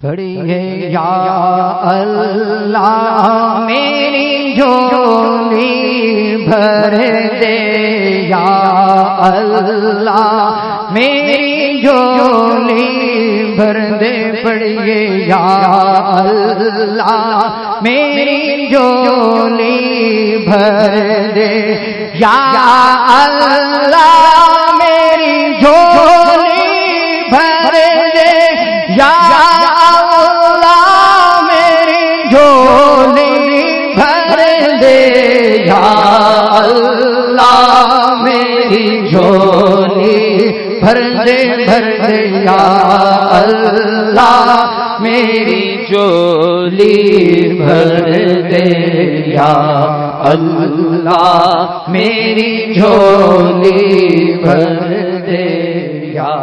پڑھیے یا اللہ میری جھولی بھر دے یا اللہ میری جھولی بھر دے پڑھیے یا اللہ میری جھولی بھر دے یا اللہ میری جھولی جھولی بھر دے بھر دے، یا اللہ، میری جھولی بھر دے، یا اللہ، میری جھولی بھر دے، یا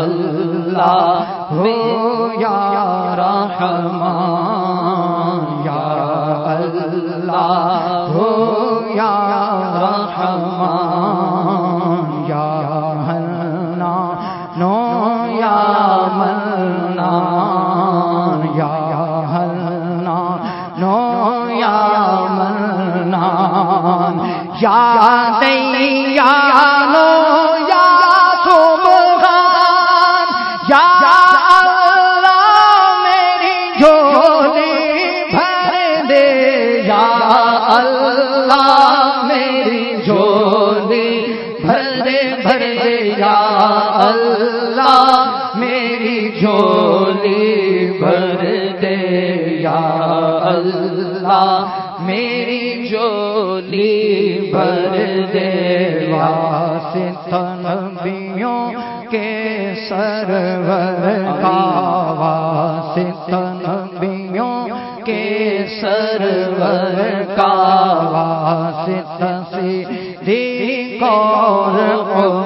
اللہ، ہو یا رحمان، یا اللہ، ہو یا یا نو یا تم خان یا اللہ میری جھولی بھر دے، یا اللہ میری جھولی بھر دے بھر دے، یا اللہ میری جھولی بھر دے، یا اللہ میری جولی بھر دے واسط نبیوں کے سرور کا واسط نبیوں کے سرور کا واسط سی کور عمر کا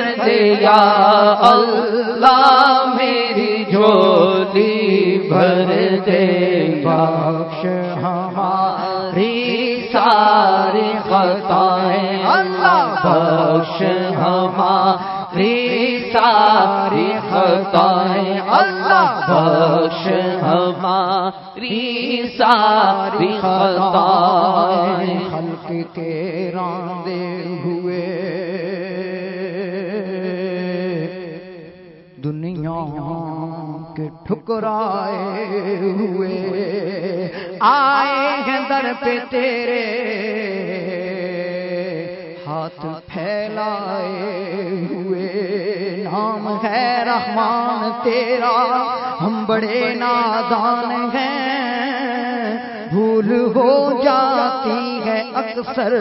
بخش ہماری ساری خطائیں اللہ۔ بخش ہماری ساری خطائیں اللہ۔ بخش ہماری ساری خطائیں۔ خلق کے راندے ہوئے کے ٹھکرائے ہوئے۔ آئے ہیں در پہ تیرے۔ ہاتھ پھیلائے ہوئے۔ نام ہے رحمان تیرا۔ ہم بڑے نادان ہیں۔ بھول ہو جاتی ہے اکثر۔